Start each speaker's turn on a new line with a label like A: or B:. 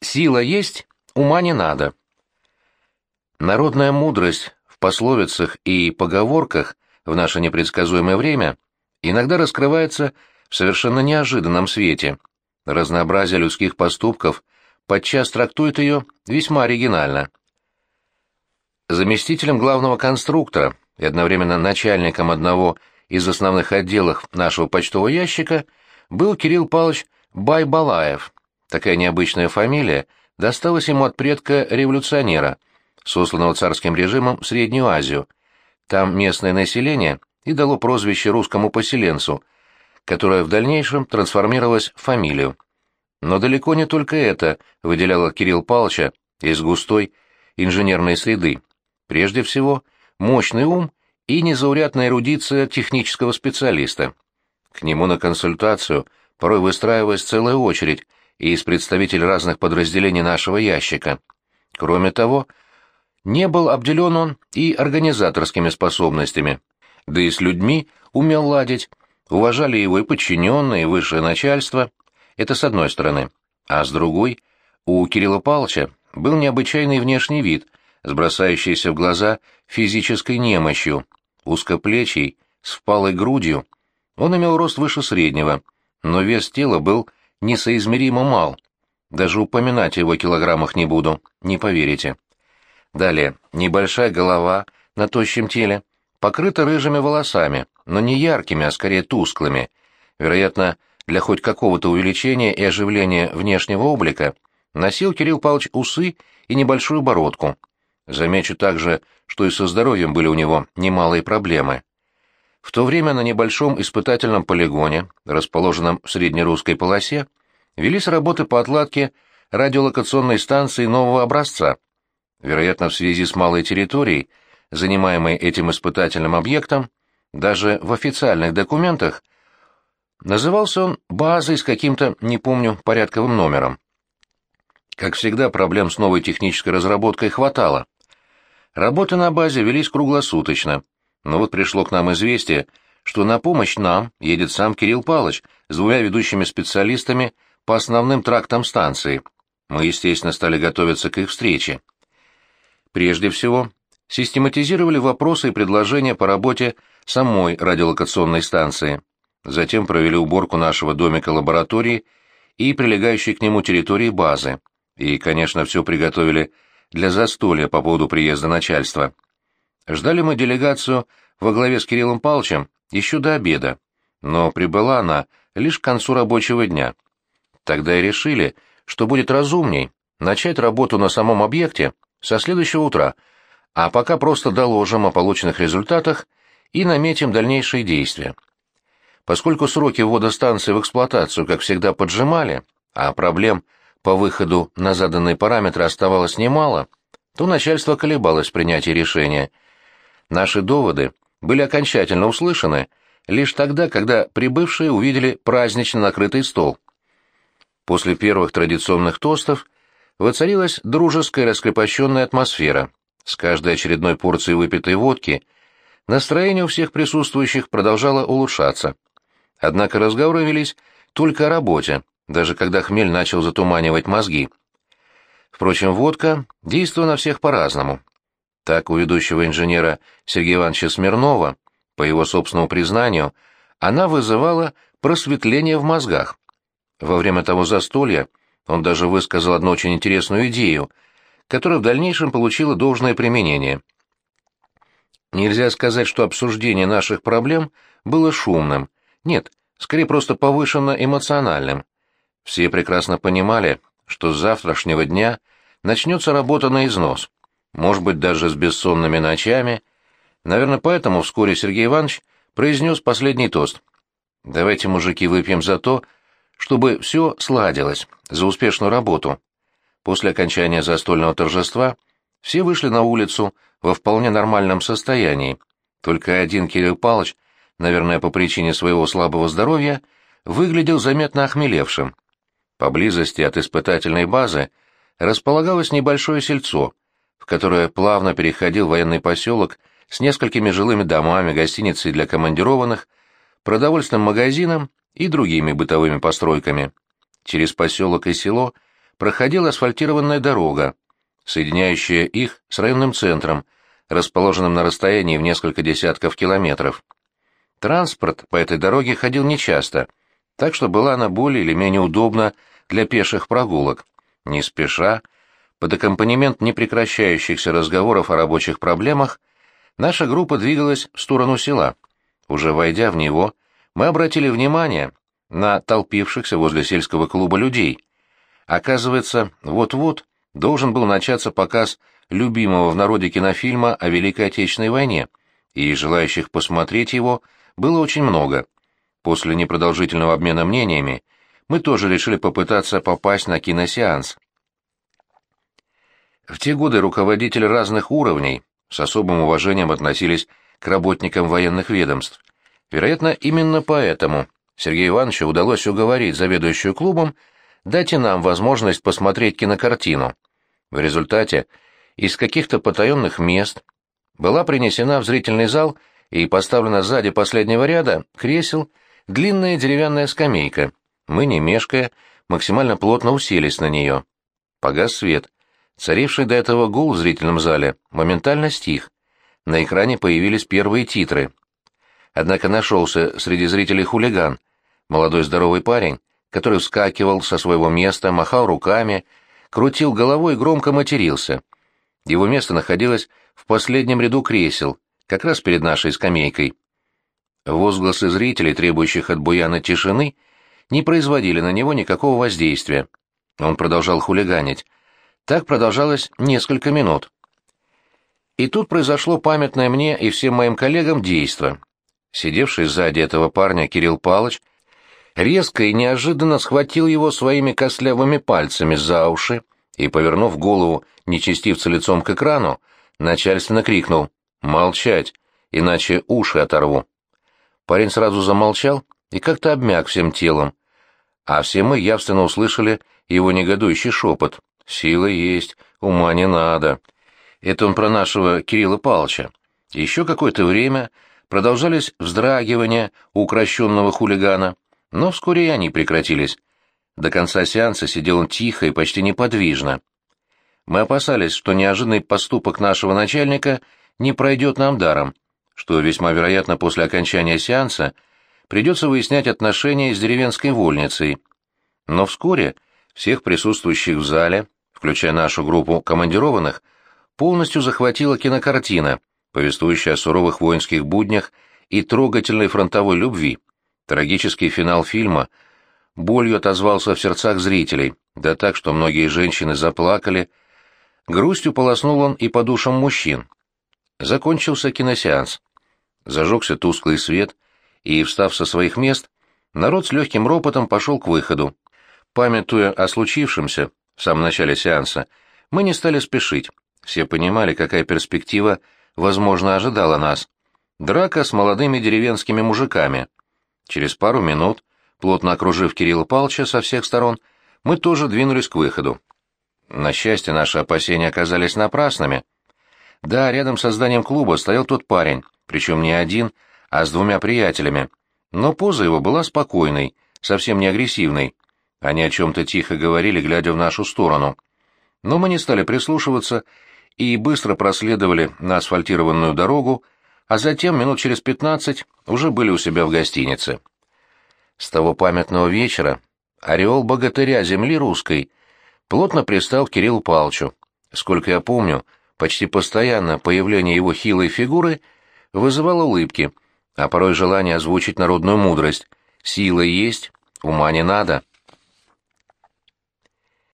A: Сила есть, ума не надо. Народная мудрость в пословицах и поговорках в наше непредсказуемое время иногда раскрывается в совершенно неожиданном свете. Разнообразие людских поступков подчас трактует ее весьма оригинально. Заместителем главного конструктора и одновременно начальником одного из основных отделов нашего почтового ящика был Кирилл Павлович Байбалаев. Такая необычная фамилия досталась ему от предка революционера, сосланного царским режимом в Среднюю Азию. Там местное население и дало прозвище русскому поселенцу, которое в дальнейшем трансформировалось в фамилию. Но далеко не только это выделяло Кирилл Павловича из густой инженерной среды. Прежде всего, мощный ум и незаурядная эрудиция технического специалиста. К нему на консультацию порой выстраивалась целая очередь из представителей разных подразделений нашего ящика. Кроме того, не был обделен он и организаторскими способностями, да и с людьми умел ладить, уважали его и подчиненные, и высшее начальство, это с одной стороны, а с другой, у Кирилла Павловича был необычайный внешний вид, сбросающийся в глаза физической немощью, узкоплечий, с впалой грудью. Он имел рост выше среднего, но вес тела был несоизмеримо мал. Даже упоминать о его килограммах не буду, не поверите. Далее, небольшая голова на тощем теле, покрыта рыжими волосами, но не яркими, а скорее тусклыми. Вероятно, для хоть какого-то увеличения и оживления внешнего облика носил Кирилл Павлович усы и небольшую бородку. Замечу также, что и со здоровьем были у него немалые проблемы. В то время на небольшом испытательном полигоне, расположенном в среднерусской полосе, велись работы по отладке радиолокационной станции нового образца. Вероятно, в связи с малой территорией, занимаемой этим испытательным объектом, даже в официальных документах назывался он базой с каким-то, не помню, порядковым номером. Как всегда, проблем с новой технической разработкой хватало. Работы на базе велись круглосуточно, но вот пришло к нам известие, что на помощь нам едет сам Кирилл Палыч с двумя ведущими специалистами по основным трактам станции. Мы, естественно, стали готовиться к их встрече. Прежде всего, систематизировали вопросы и предложения по работе самой радиолокационной станции. Затем провели уборку нашего домика-лаборатории и прилегающей к нему территории базы. И, конечно, все приготовили для застолья по поводу приезда начальства. Ждали мы делегацию во главе с Кириллом Павловичем еще до обеда, но прибыла она лишь к концу рабочего дня. Тогда и решили, что будет разумней начать работу на самом объекте со следующего утра, а пока просто доложим о полученных результатах и наметим дальнейшие действия. Поскольку сроки ввода станции в эксплуатацию, как всегда, поджимали, а проблем по выходу на заданные параметры оставалось немало, то начальство колебалось в принятии решения. Наши доводы были окончательно услышаны лишь тогда, когда прибывшие увидели празднично накрытый стол. После первых традиционных тостов воцарилась дружеская раскрепощенная атмосфера. С каждой очередной порцией выпитой водки настроение у всех присутствующих продолжало улучшаться. Однако разговоры велись только о работе, даже когда хмель начал затуманивать мозги. Впрочем, водка действовала на всех по-разному. Так у ведущего инженера Сергея Ивановича Смирнова, по его собственному признанию, она вызывала просветление в мозгах. Во время того застолья он даже высказал одну очень интересную идею, которая в дальнейшем получила должное применение. Нельзя сказать, что обсуждение наших проблем было шумным. Нет, скорее просто повышенно эмоциональным. Все прекрасно понимали, что с завтрашнего дня начнется работа на износ, может быть, даже с бессонными ночами. Наверное, поэтому вскоре Сергей Иванович произнес последний тост. «Давайте, мужики, выпьем за то, чтобы все сладилось, за успешную работу». После окончания застольного торжества все вышли на улицу во вполне нормальном состоянии. Только один Кирилл Палыч, наверное, по причине своего слабого здоровья, выглядел заметно охмелевшим. Поблизости от испытательной базы располагалось небольшое сельцо, в которое плавно переходил военный поселок с несколькими жилыми домами, гостиницей для командированных, продовольственным магазином и другими бытовыми постройками. Через поселок и село проходила асфальтированная дорога, соединяющая их с районным центром, расположенным на расстоянии в несколько десятков километров. Транспорт по этой дороге ходил нечасто, так что была она более или менее удобна для пеших прогулок. Не спеша, под аккомпанемент непрекращающихся разговоров о рабочих проблемах, наша группа двигалась в сторону села. Уже войдя в него, мы обратили внимание на толпившихся возле сельского клуба людей. Оказывается, вот-вот должен был начаться показ любимого в народе кинофильма о Великой Отечественной войне, и желающих посмотреть его было очень много. После непродолжительного обмена мнениями мы тоже решили попытаться попасть на киносеанс. В те годы руководители разных уровней с особым уважением относились к работникам военных ведомств. Вероятно, именно поэтому Сергею Ивановичу удалось уговорить заведующую клубом дать и нам возможность посмотреть кинокартину. В результате из каких-то потаенных мест была принесена в зрительный зал и поставлена сзади последнего ряда кресел длинная деревянная скамейка. Мы, не мешкая, максимально плотно уселись на нее. Погас свет. Царивший до этого гул в зрительном зале моментально стих. На экране появились первые титры. Однако нашелся среди зрителей хулиган, молодой здоровый парень, который вскакивал со своего места, махал руками, крутил головой и громко матерился. Его место находилось в последнем ряду кресел, как раз перед нашей скамейкой. Возгласы зрителей, требующих от Буяна тишины, не производили на него никакого воздействия. Он продолжал хулиганить. Так продолжалось несколько минут. И тут произошло памятное мне и всем моим коллегам действо. Сидевший сзади этого парня Кирилл Палыч резко и неожиданно схватил его своими костлявыми пальцами за уши и, повернув голову нечестивца лицом к экрану, начальственно крикнул «Молчать, иначе уши оторву». Парень сразу замолчал и как-то обмяк всем телом, а все мы явственно услышали его негодующий шепот Сила есть, ума не надо. Это он про нашего Кирилла Палча. Еще какое-то время продолжались вздрагивания у укращенного хулигана, но вскоре и они прекратились. До конца сеанса сидел он тихо и почти неподвижно. Мы опасались, что неожиданный поступок нашего начальника не пройдет нам даром, что весьма вероятно после окончания сеанса придется выяснять отношения с деревенской вольницей. Но вскоре всех присутствующих в зале включая нашу группу командированных, полностью захватила кинокартина, повествующая о суровых воинских буднях и трогательной фронтовой любви. Трагический финал фильма болью отозвался в сердцах зрителей, да так, что многие женщины заплакали. Грустью полоснул он и по душам мужчин. Закончился киносеанс. Зажегся тусклый свет, и, встав со своих мест, народ с легким ропотом пошел к выходу. Памятуя о случившемся, в самом начале сеанса, мы не стали спешить. Все понимали, какая перспектива, возможно, ожидала нас. Драка с молодыми деревенскими мужиками. Через пару минут, плотно окружив Кирилла Палча со всех сторон, мы тоже двинулись к выходу. На счастье, наши опасения оказались напрасными. Да, рядом со зданием клуба стоял тот парень, причем не один, а с двумя приятелями. Но поза его была спокойной, совсем не агрессивной. Они о чем-то тихо говорили, глядя в нашу сторону. Но мы не стали прислушиваться и быстро проследовали на асфальтированную дорогу, а затем, минут через пятнадцать, уже были у себя в гостинице. С того памятного вечера ореол богатыря земли русской плотно пристал к Кириллу Палчу. Сколько я помню, почти постоянно появление его хилой фигуры вызывало улыбки, а порой желание озвучить народную мудрость «Сила есть, ума не надо».